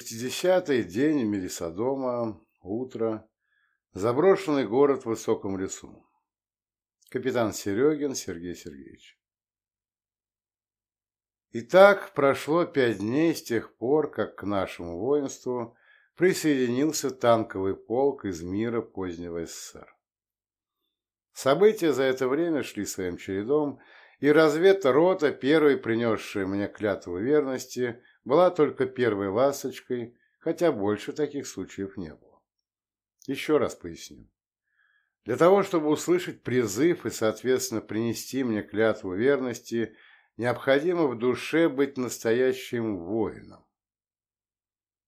Шестидесятый день Мелисодома, утро, заброшенный город в высоком лесу. Капитан Серегин Сергей Сергеевич. Итак, прошло пять дней с тех пор, как к нашему воинству присоединился танковый полк из мира позднего СССР. События за это время шли своим чередом, и разведрота, первой принесшая мне клятву верности, была только первой ласточкой, хотя больше таких случаев не было. Еще раз поясню. Для того, чтобы услышать призыв и, соответственно, принести мне клятву верности, необходимо в душе быть настоящим воином.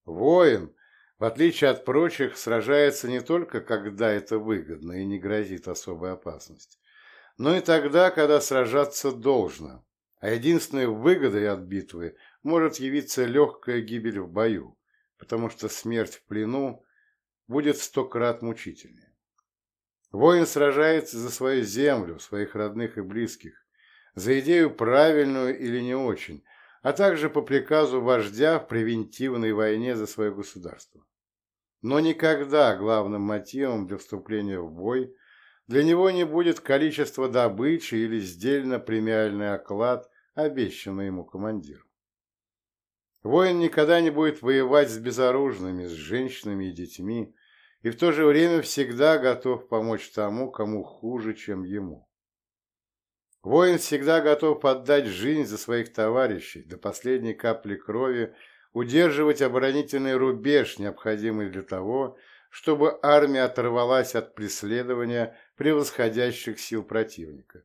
Воин, в отличие от прочих, сражается не только, когда это выгодно и не грозит особой опасность, но и тогда, когда сражаться должно, а единственной выгодой от битвы может явиться легкая гибель в бою, потому что смерть в плену будет сто крат мучительнее. Воин сражается за свою землю, своих родных и близких, за идею правильную или не очень, а также по приказу вождя в превентивной войне за свое государство. Но никогда главным мотивом для вступления в бой для него не будет количество добычи или сдельно-премиальный оклад, обещанный ему командиром. Воин никогда не будет воевать с безоружными, с женщинами и детьми, и в то же время всегда готов помочь тому, кому хуже, чем ему. Воин всегда готов отдать жизнь за своих товарищей, до последней капли крови удерживать оборонительный рубеж, необходимый для того, чтобы армия оторвалась от преследования превосходящих сил противника,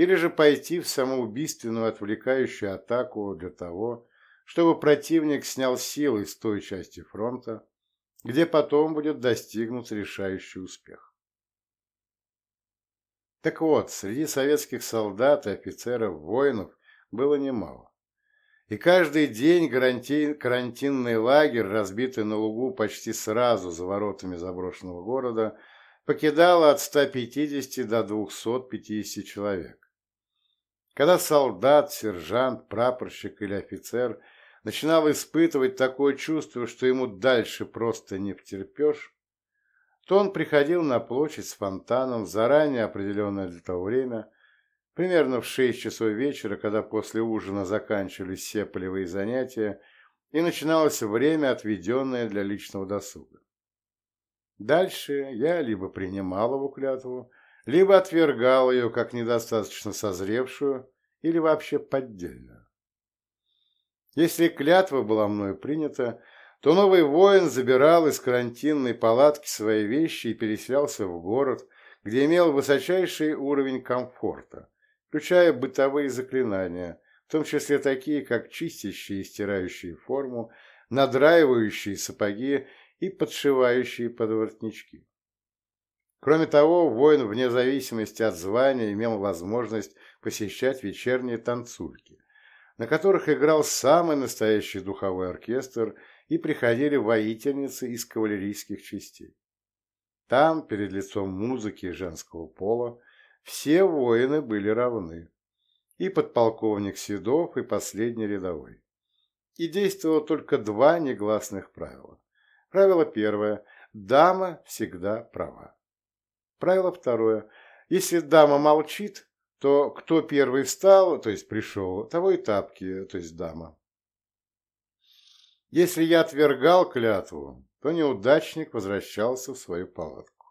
или же пойти в самоубийственную отвлекающую атаку для того, чтобы противник снял силы с той части фронта, где потом будет достигнут решающий успех. Так вот, среди советских солдат и офицеров, воинов было немало. И каждый день карантин, карантинный лагерь, разбитый на лугу почти сразу за воротами заброшенного города, покидало от 150 до 250 человек. Когда солдат, сержант, прапорщик или офицер – начинал испытывать такое чувство, что ему дальше просто не втерпешь, то он приходил на площадь с фонтаном заранее определенное для того время, примерно в шесть часов вечера, когда после ужина заканчивались все полевые занятия, и начиналось время, отведенное для личного досуга. Дальше я либо принимал его клятву, либо отвергал ее как недостаточно созревшую или вообще поддельную. Если клятва была мною принята, то новый воин забирал из карантинной палатки свои вещи и переселялся в город, где имел высочайший уровень комфорта, включая бытовые заклинания, в том числе такие, как чистящие и стирающие форму, надраивающие сапоги и подшивающие подворотнички. Кроме того, воин вне зависимости от звания имел возможность посещать вечерние танцульки, на которых играл самый настоящий духовой оркестр и приходили воительницы из кавалерийских частей. Там, перед лицом музыки женского пола, все воины были равны. И подполковник Седов, и последний рядовой. И действовало только два негласных правила. Правило первое – дама всегда права. Правило второе – если дама молчит, то кто первый встал, то есть пришел, того и тапки, то есть дама. Если я отвергал клятву, то неудачник возвращался в свою палатку.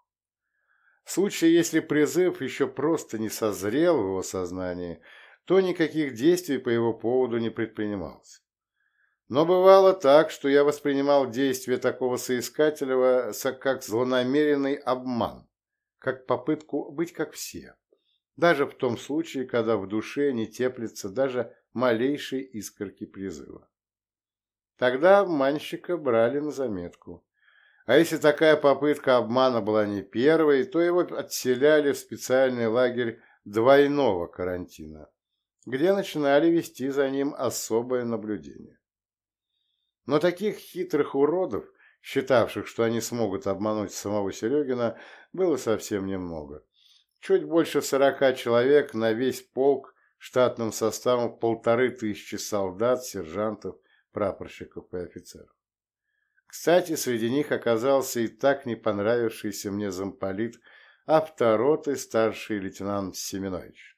В случае, если призыв еще просто не созрел в его сознании, то никаких действий по его поводу не предпринималось. Но бывало так, что я воспринимал действия такого соискателя как злонамеренный обман, как попытку быть как все даже в том случае, когда в душе не теплится даже малейшей искорки призыва. Тогда обманщика брали на заметку. А если такая попытка обмана была не первой, то его отселяли в специальный лагерь двойного карантина, где начинали вести за ним особое наблюдение. Но таких хитрых уродов, считавших, что они смогут обмануть самого Серегина, было совсем немного. Чуть больше сорока человек на весь полк штатным составом полторы тысячи солдат, сержантов, прапорщиков и офицеров. Кстати, среди них оказался и так не понравившийся мне замполит автороты старший лейтенант Семенович.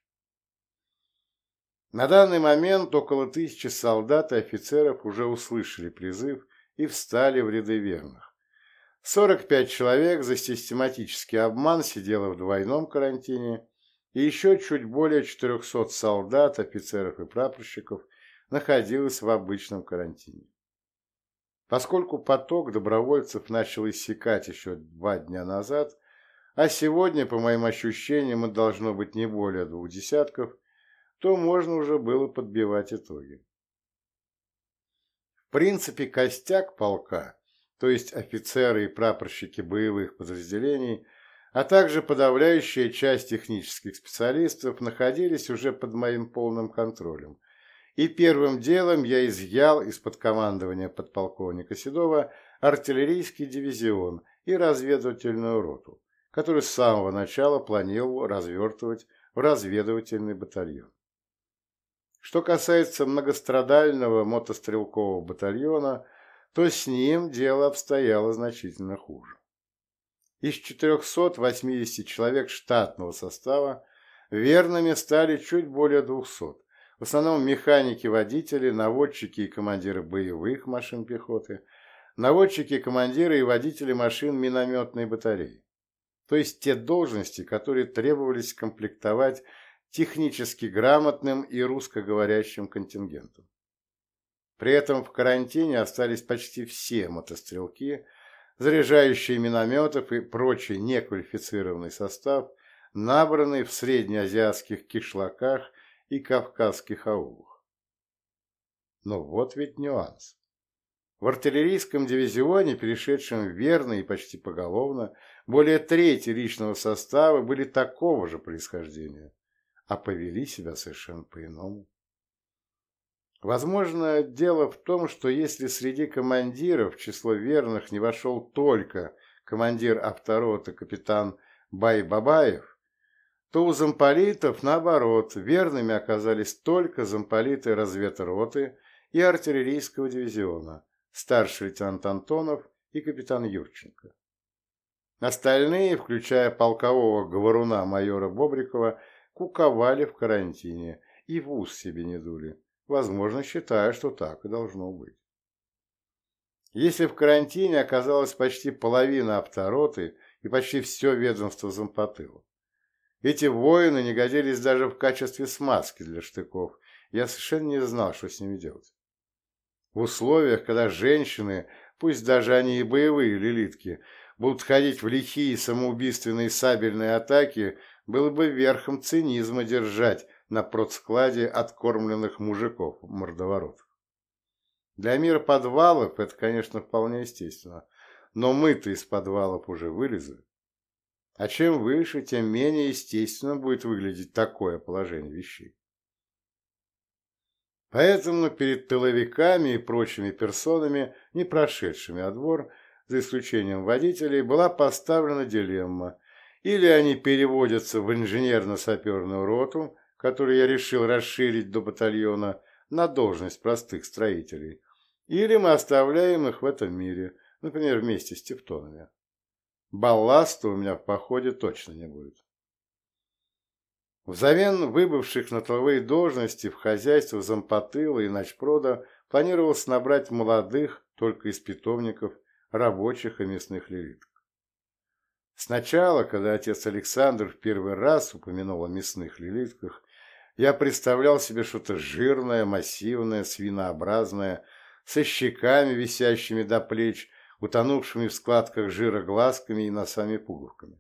На данный момент около тысячи солдат и офицеров уже услышали призыв и встали в ряды верных. 45 человек за систематический обман сидело в двойном карантине, и еще чуть более 400 солдат, офицеров и прапорщиков находилось в обычном карантине. Поскольку поток добровольцев начал иссякать еще два дня назад, а сегодня, по моим ощущениям, это должно быть не более двух десятков, то можно уже было подбивать итоги. Принципе, костяк полка, то есть офицеры и прапорщики боевых подразделений, а также подавляющая часть технических специалистов находились уже под моим полным контролем – и первым делом я изъял из-под командования подполковника Седова артиллерийский дивизион и разведывательную роту, который с самого начала планировал развертывать в разведывательный батальон. Что касается многострадального мотострелкового батальона, то с ним дело обстояло значительно хуже. Из 480 человек штатного состава верными стали чуть более 200, в основном механики-водители, наводчики и командиры боевых машин пехоты, наводчики, командиры и водители машин минометной батареи. То есть те должности, которые требовались комплектовать технически грамотным и русскоговорящим контингентом. При этом в карантине остались почти все мотострелки, заряжающие минометов и прочий неквалифицированный состав, набранный в среднеазиатских кишлаках и кавказских аулах. Но вот ведь нюанс. В артиллерийском дивизионе, перешедшем верно и почти поголовно, более трети личного состава были такого же происхождения, а повели себя совершенно по-иному. Возможно, дело в том, что если среди командиров в число верных не вошел только командир авторота капитан Бай-Бабаев, то у замполитов, наоборот, верными оказались только замполиты разведроты и артиллерийского дивизиона, старший лейтенант Антонов и капитан Юрченко. Остальные, включая полкового говоруна майора Бобрикова, куковали в карантине и в ус себе не дули, возможно, считая, что так и должно быть. Если в карантине оказалась почти половина автороты и почти все ведомство зампотыло, эти воины не годились даже в качестве смазки для штыков. Я совершенно не знал, что с ними делать. В условиях, когда женщины, пусть даже они и боевые лилитки, будут ходить в лихие самоубийственные сабельные атаки, было бы верхом цинизма держать на продскладе откормленных мужиков мордоворотов. Для мира подвалов это, конечно, вполне естественно, но мы-то из подвалов уже вылезли. А чем выше, тем менее естественно будет выглядеть такое положение вещей. Поэтому перед тыловиками и прочими персонами, не прошедшими отбор, за исключением водителей, была поставлена дилемма. Или они переводятся в инженерно-саперную роту, которую я решил расширить до батальона, на должность простых строителей, или мы оставляем их в этом мире, например, вместе с тевтонами. Балласта у меня в походе точно не будет. Взамен выбывших на тыловые должности в хозяйство зампотыла и начпрода планировалось набрать молодых, только из питомников, рабочих и мясных лилиток. Сначала, когда отец Александр в первый раз упомянул о мясных лилитках, я представлял себе что-то жирное, массивное, свинообразное, со щеками, висящими до плеч, утонувшими в складках жира глазками и носами-пуговками.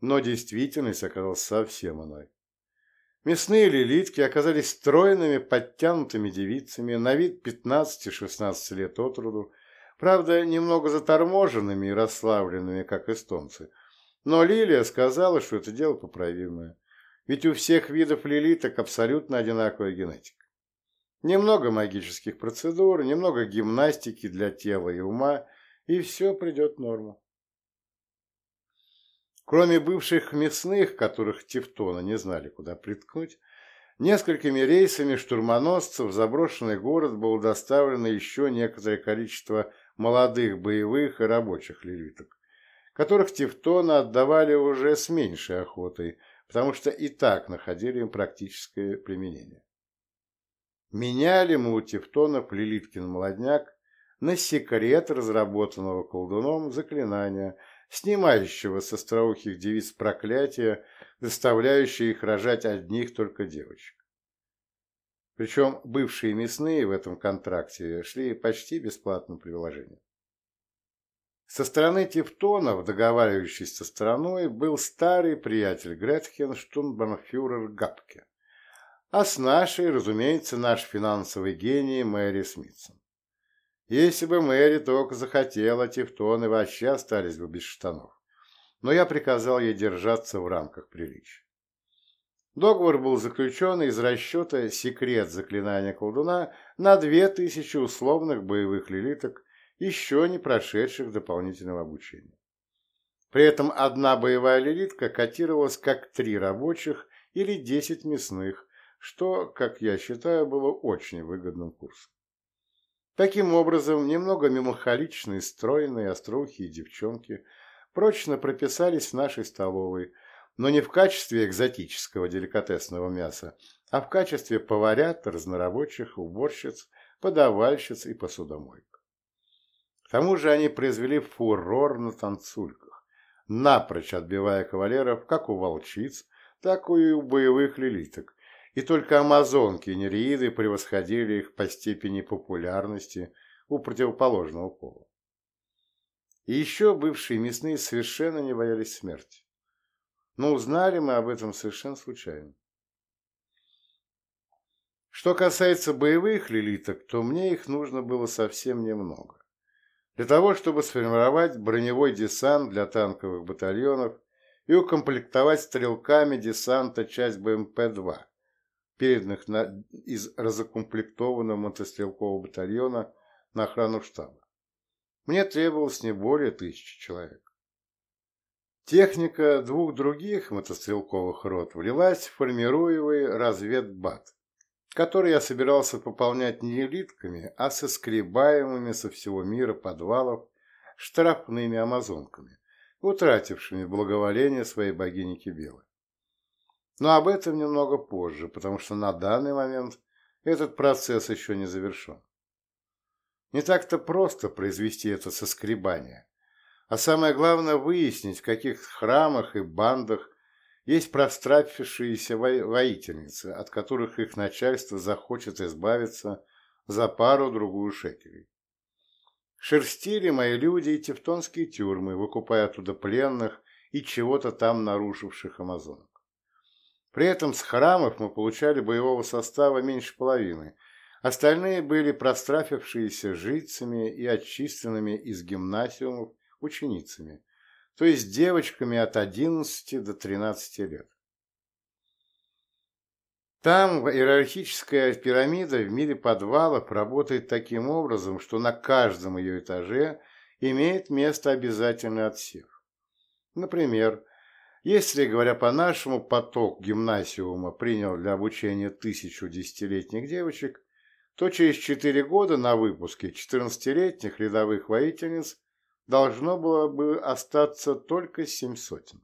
Но действительность оказалась совсем иной. Мясные лилитки оказались стройными, подтянутыми девицами, на вид 15-16 лет от роду, правда, немного заторможенными и расслабленными, как эстонцы. Но Лилия сказала, что это дело поправимое, ведь у всех видов лилиток абсолютно одинаковая генетика. Немного магических процедур, немного гимнастики для тела и ума, и все придет в норму. Кроме бывших мясных, которых Тевтона не знали, куда приткнуть, несколькими рейсами штурмоносцев в заброшенный город было доставлено еще некоторое количество молодых боевых и рабочих лилиток, которых тевтоны отдавали уже с меньшей охотой, потому что и так находили им практическое применение. Меняли мы у тевтонов Лилиткин молодняк на секрет разработанного колдуном заклинания, снимающего с остроухих девиц проклятия, заставляющие их рожать одних только девочек. Причем бывшие мясные в этом контракте шли почти бесплатным приложением. Со стороны Тевтонов, договаривающейся стороной, был старый приятель Гретхен штурмбанфюрер Гапке а с нашей, разумеется, наш финансовый гений Мэри Смитсон. Если бы Мэри только захотела, Тевтоны вообще остались бы без штанов. Но я приказал ей держаться в рамках приличия. Договор был заключен из расчета «секрет заклинания колдуна» на две тысячи условных боевых лилиток, еще не прошедших дополнительного обучения. При этом одна боевая лилитка котировалась как три рабочих или десять мясных, что, как я считаю, было очень выгодным курсом. Таким образом, немного мимохоличные, стройные, острухие девчонки прочно прописались в нашей столовой, но не в качестве экзотического деликатесного мяса, а в качестве поварят, разнорабочих, уборщиц, подавальщиц и посудомойк. К тому же они произвели фурор на танцульках, напрочь отбивая кавалеров как у волчиц, так и у боевых лилиток, и только амазонки и нереиды превосходили их по степени популярности у противоположного пола. И еще бывшие мясные совершенно не боялись смерти. Но узнали мы об этом совершенно случайно. Что касается боевых лилиток, то мне их нужно было совсем немного. Для того, чтобы сформировать броневой десант для танковых батальонов и укомплектовать стрелками десанта часть БМП-2, переданных на, из разукомплектованного мотострелкового батальона на охрану штаба. Мне требовалось не более тысячи человек. Техника двух других мотострелковых рот влилась в формируемый разведбат, который я собирался пополнять не элитками, а соскребаемыми со всего мира подвалов штрафными амазонками, утратившими благоволение своей богини Кибелы. Но об этом немного позже, потому что на данный момент этот процесс еще не завершен. Не так-то просто произвести это соскребание, а самое главное выяснить, в каких храмах и бандах есть прострафившиеся воительницы, от которых их начальство захочет избавиться за пару-другую шекелей. Шерстили мои люди и тевтонские тюрьмы, выкупая оттуда пленных и чего-то там нарушивших амазонок. При этом с храмов мы получали боевого состава меньше половины. Остальные были прострафившиеся жрицами и отчисленными из гимнасиумов ученицами, то есть девочками от 11 до 13 лет. Там иерархическая пирамида в мире подвалов работает таким образом, что на каждом ее этаже имеет место обязательный отсев. Например, если, говоря по-нашему, поток гимнасиума принял для обучения тысячу десятилетних девочек, то через четыре года на выпуске 14-летних рядовых воительниц должно было бы остаться только семь сотен.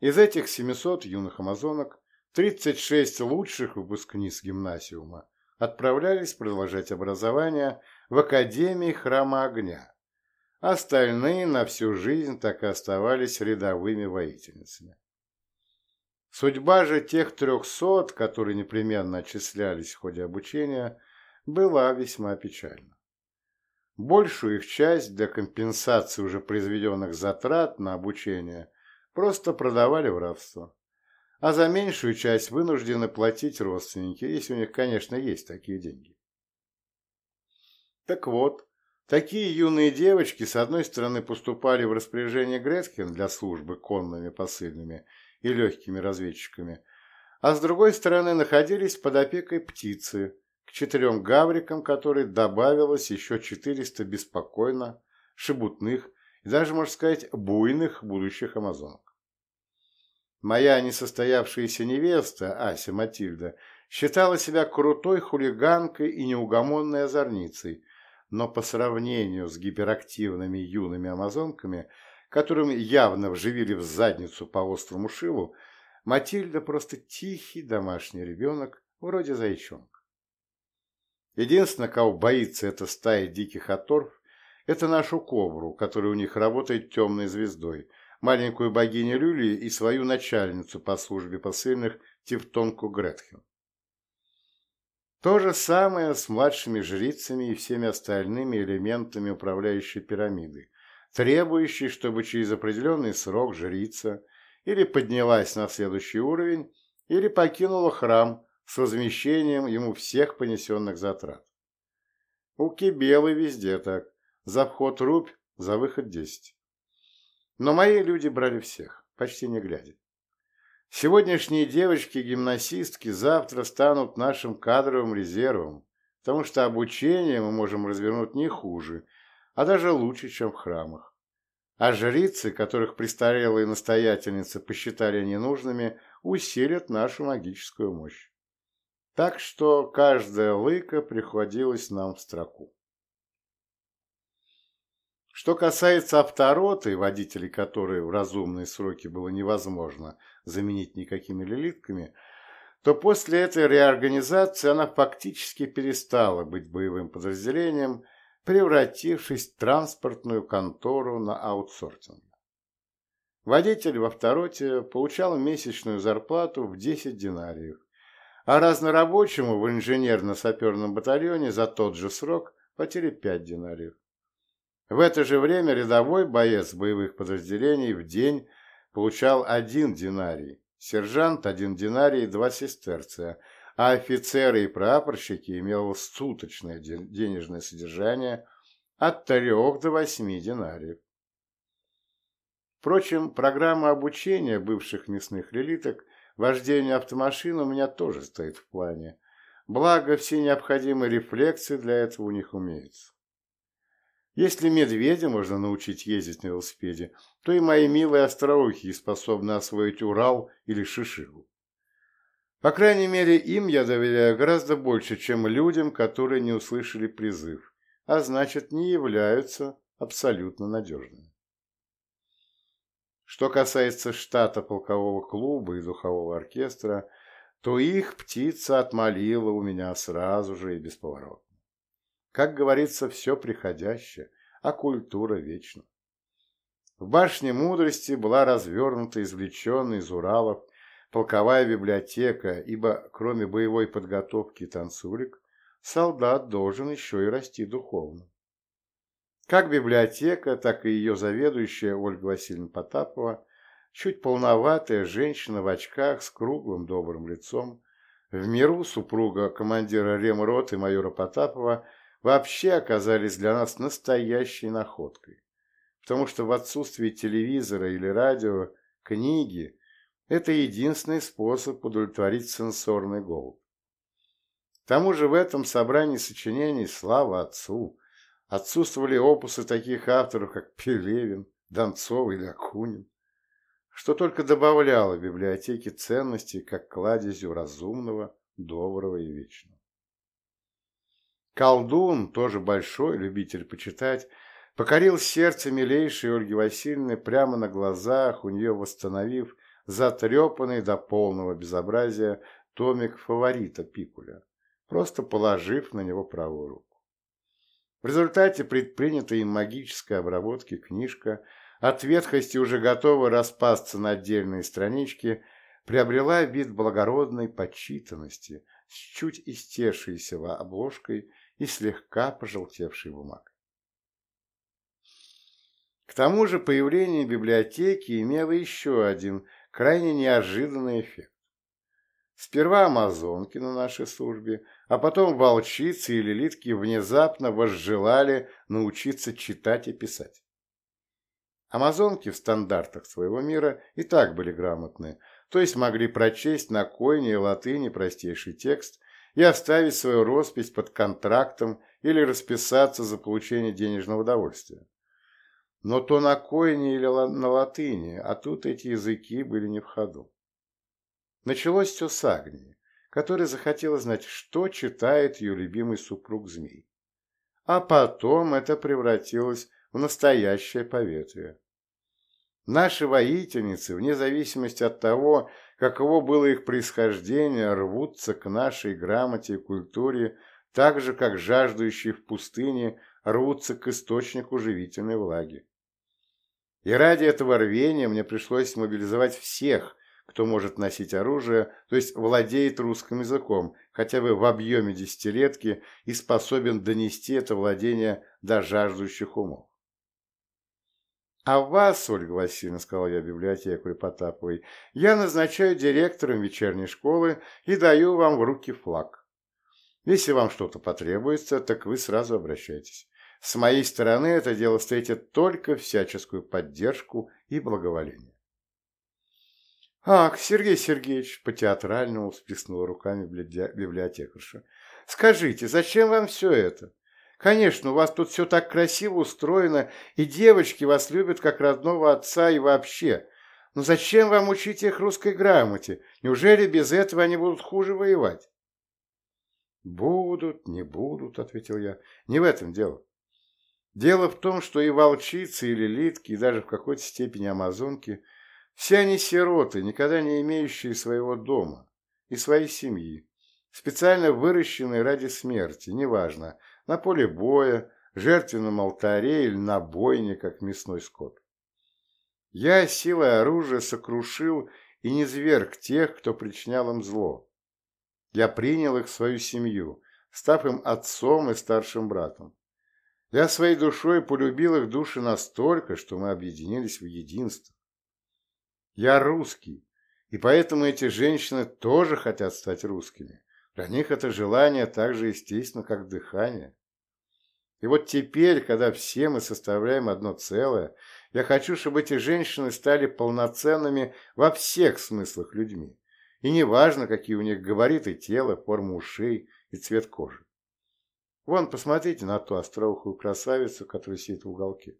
Из этих 700 юных амазонок 36 лучших выпускниц гимнасиума отправлялись продолжать образование в Академии Храма Огня, Остальные на всю жизнь так и оставались рядовыми воительницами. Судьба же тех трехсот, которые непременно отчислялись в ходе обучения, была весьма печальна. Большую их часть для компенсации уже произведенных затрат на обучение просто продавали в рабство, а за меньшую часть вынуждены платить родственники, если у них, конечно, есть такие деньги. Так вот, Такие юные девочки, с одной стороны, поступали в распоряжение Гретхен для службы конными посыльными и легкими разведчиками, а с другой стороны находились под опекой птицы, к четырем гаврикам которой добавилось еще 400 беспокойно, шебутных и даже, можно сказать, буйных будущих амазонок. Моя несостоявшаяся невеста, Ася Матильда, считала себя крутой хулиганкой и неугомонной озорницей, но по сравнению с гиперактивными юными амазонками, которым явно вживили в задницу по острому шилу, Матильда просто тихий домашний ребенок, вроде зайчонка. Единственное, кого боится эта стая диких оторв, это нашу кобру, которая у них работает темной звездой, маленькую богиню Люли и свою начальницу по службе посыльных Тевтонку Гретхен. То же самое с младшими жрицами и всеми остальными элементами управляющей пирамиды, требующей, чтобы через определенный срок жрица или поднялась на следующий уровень, или покинула храм с возмещением ему всех понесенных затрат. У Кибелы везде так. За вход рубь, за выход десять. Но мои люди брали всех, почти не глядя. Сегодняшние девочки-гимнасистки завтра станут нашим кадровым резервом, потому что обучение мы можем развернуть не хуже, а даже лучше, чем в храмах. А жрицы, которых престарелые настоятельницы посчитали ненужными, усилят нашу магическую мощь. Так что каждая лыка приходилась нам в строку. Что касается автороты, водителей которой в разумные сроки было невозможно заменить никакими лилитками, то после этой реорганизации она фактически перестала быть боевым подразделением, превратившись в транспортную контору на аутсортинге. Водитель в автороте получал месячную зарплату в 10 динариев, а разнорабочему в инженерно-саперном батальоне за тот же срок платили 5 динариев. В это же время рядовой боец боевых подразделений в день получал один динарий, сержант – один динарий и два сестерция, а офицеры и прапорщики имели суточное денежное содержание от трех до восьми динариев. Впрочем, программа обучения бывших мясных релиток вождению автомашин у меня тоже стоит в плане, благо все необходимые рефлексы для этого у них умеются. Если медведя можно научить ездить на велосипеде, то и мои милые остроухие способны освоить Урал или Шишигу. По крайней мере, им я доверяю гораздо больше, чем людям, которые не услышали призыв, а значит, не являются абсолютно надежными. Что касается штата полкового клуба и духового оркестра, то их птица отмолила у меня сразу же и бесповоротно. Как говорится, все приходящее, а культура вечна. В башне мудрости была развернута извлеченная из Уралов полковая библиотека, ибо кроме боевой подготовки и танцулек, солдат должен еще и расти духовно. Как библиотека, так и ее заведующая Ольга Васильевна Потапова, чуть полноватая женщина в очках с круглым добрым лицом, в миру супруга командира ремроты майора Потапова вообще оказались для нас настоящей находкой. Потому что в отсутствии телевизора или радио книги – это единственный способ удовлетворить сенсорный голод. К тому же в этом собрании сочинений «Слава Отцу» отсутствовали опусы таких авторов, как Пелевин, Донцов или Акунин, что только добавляло библиотеке ценности как кладезю разумного, доброго и вечного. Колдун, тоже большой любитель почитать, покорил сердце милейшей Ольги Васильевны прямо на глазах, у нее восстановив затрепанный до полного безобразия томик фаворита Пикуля, просто положив на него правую руку. В результате предпринятой им магической обработки книжка от ветхости уже готова распасться на отдельные странички, приобрела вид благородной почитанности с чуть истершейся обложкой и слегка пожелтевшей бумагой. К тому же появление библиотеки имело еще один крайне неожиданный эффект. Сперва амазонки на нашей службе, а потом волчицы и лилитки внезапно возжелали научиться читать и писать. Амазонки в стандартах своего мира и так были грамотны, то есть могли прочесть на койне и латыни простейший текст и оставить свою роспись под контрактом или расписаться за получение денежного удовольствия. Но то на койне или на латыни, а тут эти языки были не в ходу. Началось все с Агнии, которая захотела знать, что читает ее любимый супруг змей. а потом это превратилось в настоящее поветрие. Наши воительницы, вне зависимости от того, каково было их происхождение, рвутся к нашей грамоте и культуре так же, как жаждущие в пустыне рвутся к источнику живительной влаги. И ради этого рвения мне пришлось мобилизовать всех, кто может носить оружие, то есть владеет русским языком, хотя бы в объеме десятилетки и способен донести это владение до жаждущих умов. «А вас, Ольга Васильевна, — сказал я библиотекарю Потаповой, — я назначаю директором вечерней школы и даю вам в руки флаг. Если вам что-то потребуется, так вы сразу обращайтесь. С моей стороны это дело встретит только всяческую поддержку и благоволение». «Ах, Сергей Сергеевич!» — по-театральному всплеснула руками библиотекарша. «Скажите, зачем вам все это? Конечно, у вас тут все так красиво устроено, и девочки вас любят как родного отца и вообще. Но зачем вам учить их русской грамоте? Неужели без этого они будут хуже воевать? «Будут, не будут», — ответил я. «Не в этом дело. Дело в том, что и волчицы, и лилитки, и даже в какой-то степени амазонки — все они сироты, никогда не имеющие своего дома и своей семьи, специально выращенные ради смерти, неважно, на поле боя, жертвенном алтаре или на бойне, как мясной скот. Я силой оружия сокрушил и не зверг тех, кто причинял им зло. Я принял их в свою семью, став им отцом и старшим братом. Я своей душой полюбил их души настолько, что мы объединились в единство. Я русский, и поэтому эти женщины тоже хотят стать русскими. Для них это желание так же естественно, как дыхание. И вот теперь, когда все мы составляем одно целое, я хочу, чтобы эти женщины стали полноценными во всех смыслах людьми. И неважно, какие у них габариты тела, форма ушей и цвет кожи. Вон, посмотрите на ту остроухую красавицу, которая сидит в уголке.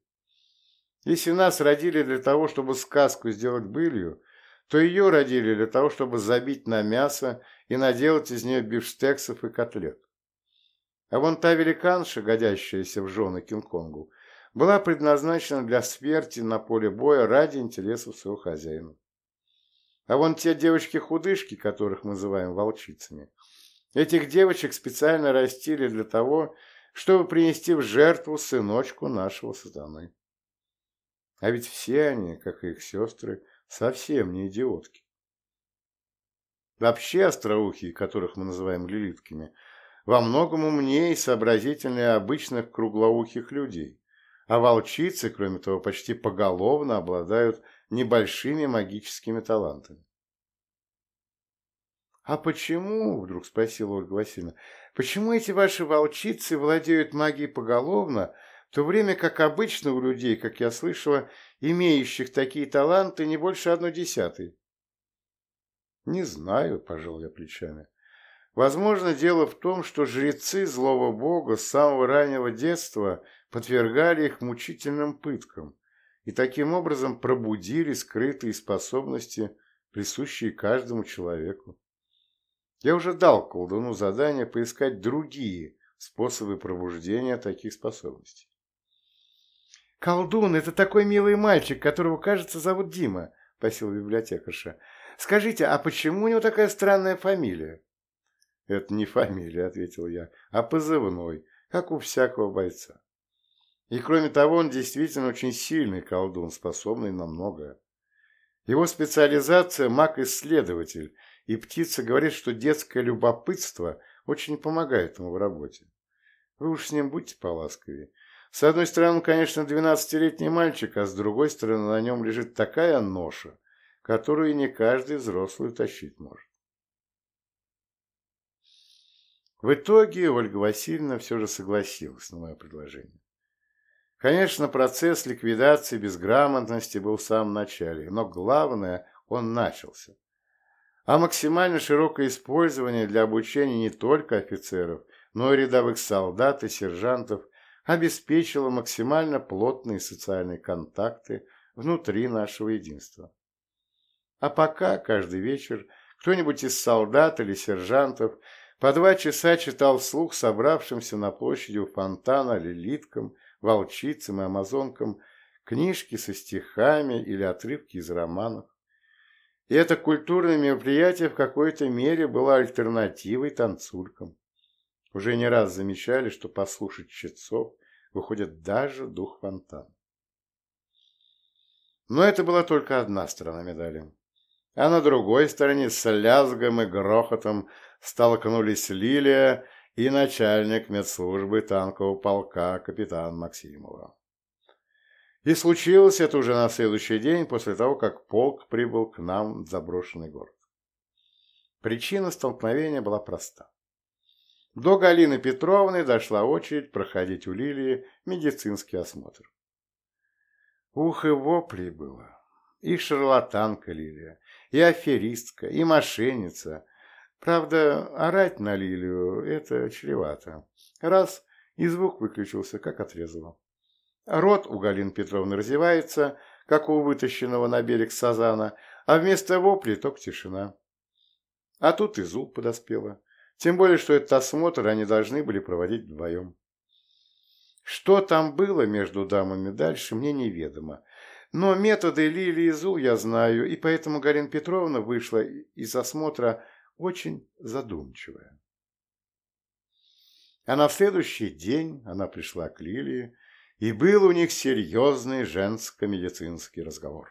Если нас родили для того, чтобы сказку сделать былью, то ее родили для того, чтобы забить на мясо и наделать из нее бифштексов и котлет. А вон та великанша, годящаяся в жены Кинг-Конгу, была предназначена для смерти на поле боя ради интересов своего хозяина. А вон те девочки-худышки, которых мы называем волчицами, этих девочек специально растили для того, чтобы принести в жертву сыночку нашего сатаны. А ведь все они, как и их сестры, совсем не идиотки. Вообще остроухие, которых мы называем лилитками, во многом умнее и сообразительнее обычных круглоухих людей, а волчицы, кроме того, почти поголовно обладают небольшими магическими талантами. «А почему, — вдруг спросила Ольга Васильевна, — почему эти ваши волчицы владеют магией поголовно, в то время как обычно у людей, как я слышала, имеющих такие таланты, не больше одной десятой. Не знаю, пожал я плечами. Возможно, дело в том, что жрецы злого бога с самого раннего детства подвергали их мучительным пыткам и таким образом пробудили скрытые способности, присущие каждому человеку. Я уже дал колдуну задание поискать другие способы пробуждения таких способностей. «Колдун, это такой милый мальчик, которого, кажется, зовут Дима», – просил библиотекарша. «Скажите, а почему у него такая странная фамилия?» «Это не фамилия», – ответил я, – «а позывной, как у всякого бойца. И кроме того, он действительно очень сильный колдун, способный на многое. Его специализация – маг-исследователь, и птица говорит, что детское любопытство очень помогает ему в работе. Вы уж с ним будьте поласковее. С одной стороны, конечно, двенадцатилетний мальчик, а с другой стороны, на нем лежит такая ноша, которую не каждый взрослый тащить может. В итоге Ольга Васильевна все же согласилась на мое предложение. Конечно, процесс ликвидации безграмотности был в самом начале, но главное, он начался. А максимально широкое использование для обучения не только офицеров, но и рядовых солдат и сержантов – обеспечила максимально плотные социальные контакты внутри нашего единства. А пока каждый вечер кто-нибудь из солдат или сержантов по два часа читал вслух собравшимся на площади у фонтана лилиткам, волчицам и амазонкам книжки со стихами или отрывки из романов. И это культурное мероприятие в какой-то мере было альтернативой танцулькам. Уже не раз замечали, что послушать чтецов выходит даже дух фонтана. Но это была только одна сторона медали. А на другой стороне с лязгом и грохотом столкнулись Лилия и начальник медслужбы танкового полка капитан Максимова. И случилось это уже на следующий день после того, как полк прибыл к нам в заброшенный город. Причина столкновения была проста. До Галины Петровны дошла очередь проходить у Лилии медицинский осмотр. Ух, и воплей было. И шарлатанка Лилия, и аферистка, и мошенница. Правда, орать на Лилию – это чревато. Раз – и звук выключился, как отрезало. Рот у Галины Петровны разевается, как у вытащенного на берег сазана, а вместо вопли только тишина. А тут и зуб подоспела. Тем более, что этот осмотр они должны были проводить вдвоем. Что там было между дамами дальше, мне неведомо. Но методы Лилии Зул я знаю, и поэтому Галина Петровна вышла из осмотра очень задумчивая. А на следующий день она пришла к Лилии, и был у них серьезный женско-медицинский разговор.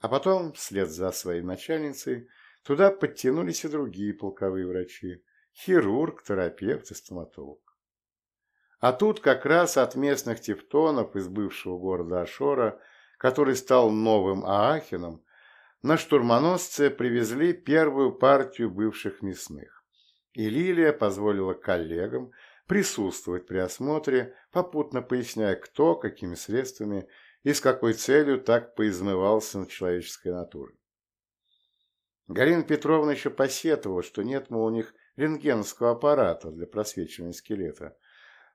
А потом, вслед за своей начальницей, туда подтянулись и другие полковые врачи – хирург, терапевт и стоматолог. А тут как раз от местных тевтонов из бывшего города Ашора, который стал новым Аахином, на штурмоносце привезли первую партию бывших мясных. И Лилия позволила коллегам присутствовать при осмотре, попутно поясняя, кто, какими средствами и с какой целью так поизмывался над человеческой натурой. Галина Петровна еще посетовала, что нет, мол, у них рентгеновского аппарата для просвечивания скелета,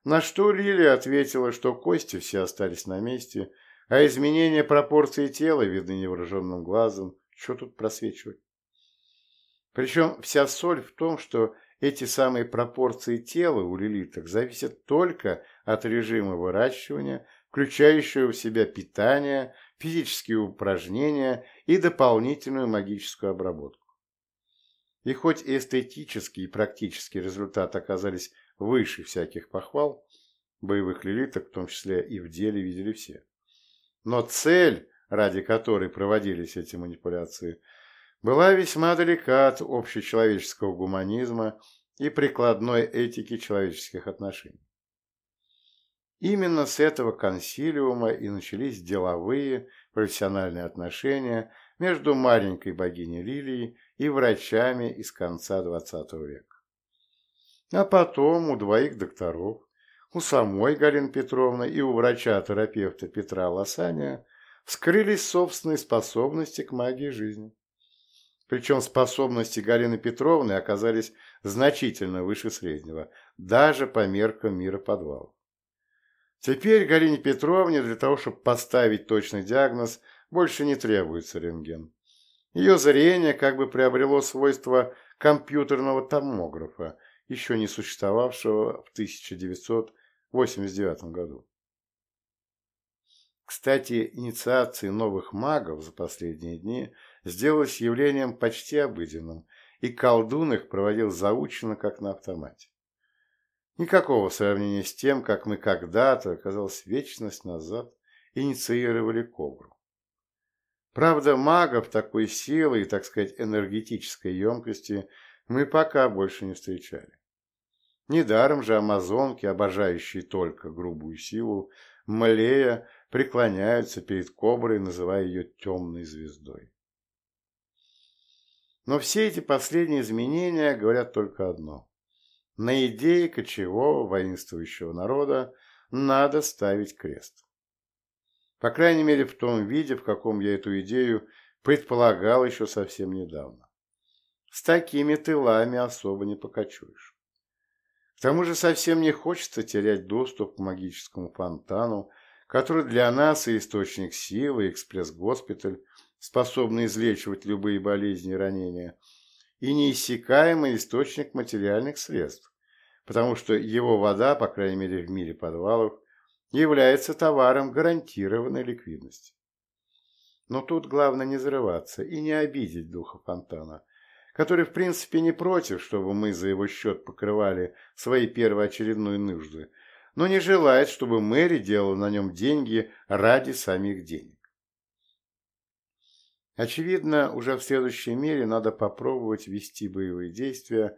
на что Лилия ответила, что кости все остались на месте, а изменение пропорции тела видны невооруженным глазом. Что тут просвечивать? Причем вся соль в том, что эти самые пропорции тела у лилиток зависят только от режима выращивания, включающего в себя питание, физические упражнения и дополнительную магическую обработку. И хоть эстетический и практический результаты оказались выше всяких похвал, боевых лилиток в том числе и в деле видели все. Но цель, ради которой проводились эти манипуляции, была весьма далека от общечеловеческого гуманизма и прикладной этики человеческих отношений. Именно с этого консилиума и начались деловые, профессиональные отношения между маленькой богиней Лилией и врачами из конца XX века. А потом у двоих докторов, у самой Галины Петровны и у врача-терапевта Петра Лосаня вскрылись собственные способности к магии жизни. Причем способности Галины Петровны оказались значительно выше среднего, даже по меркам мира подвала. Теперь Галине Петровне для того, чтобы поставить точный диагноз, больше не требуется рентген. Ее зрение как бы приобрело свойства компьютерного томографа, еще не существовавшего в 1989 году. Кстати, инициации новых магов за последние дни сделалось явлением почти обыденным, и колдун их проводил заученно, как на автомате. Никакого сравнения с тем, как мы когда-то, казалось, вечность назад, инициировали кобру. Правда, магов такой силы и, так сказать, энергетической емкости мы пока больше не встречали. Недаром же амазонки, обожающие только грубую силу, млея, преклоняются перед коброй, называя ее темной звездой. Но все эти последние изменения говорят только одно. На идее кочевого воинствующего народа надо ставить крест. По крайней мере, в том виде, в каком я эту идею предполагал еще совсем недавно. С такими тылами особо не покачуешь. К тому же совсем не хочется терять доступ к магическому фонтану, который для нас и источник силы, экспресс-госпиталь, способный излечивать любые болезни и ранения, и неиссякаемый источник материальных средств, потому что его вода, по крайней мере в мире подвалов, является товаром гарантированной ликвидности. Но тут главное не взрываться и не обидеть духа фонтана, который в принципе не против, чтобы мы за его счет покрывали свои первоочередные нужды, но не желает, чтобы Мэри делала на нем деньги ради самих денег. Очевидно, уже в следующей мере надо попробовать вести боевые действия,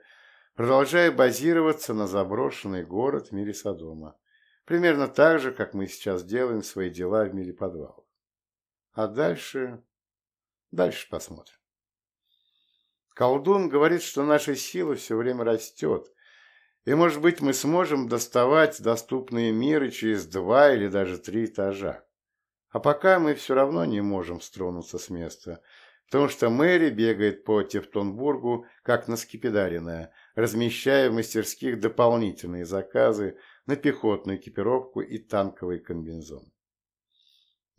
продолжая базироваться на заброшенный город в мире Содома, примерно так же, как мы сейчас делаем свои дела в мире подвалов. А дальше... дальше посмотрим. Колдун говорит, что наша сила все время растет, и, может быть, мы сможем доставать доступные миры через два или даже три этажа. А пока мы все равно не можем стронуться с места, потому что Мэри бегает по Тевтонбургу, как на скипидаренная, размещая в мастерских дополнительные заказы на пехотную экипировку и танковый комбинезон.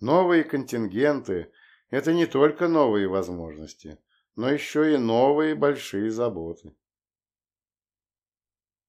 Новые контингенты – это не только новые возможности, но еще и новые большие заботы.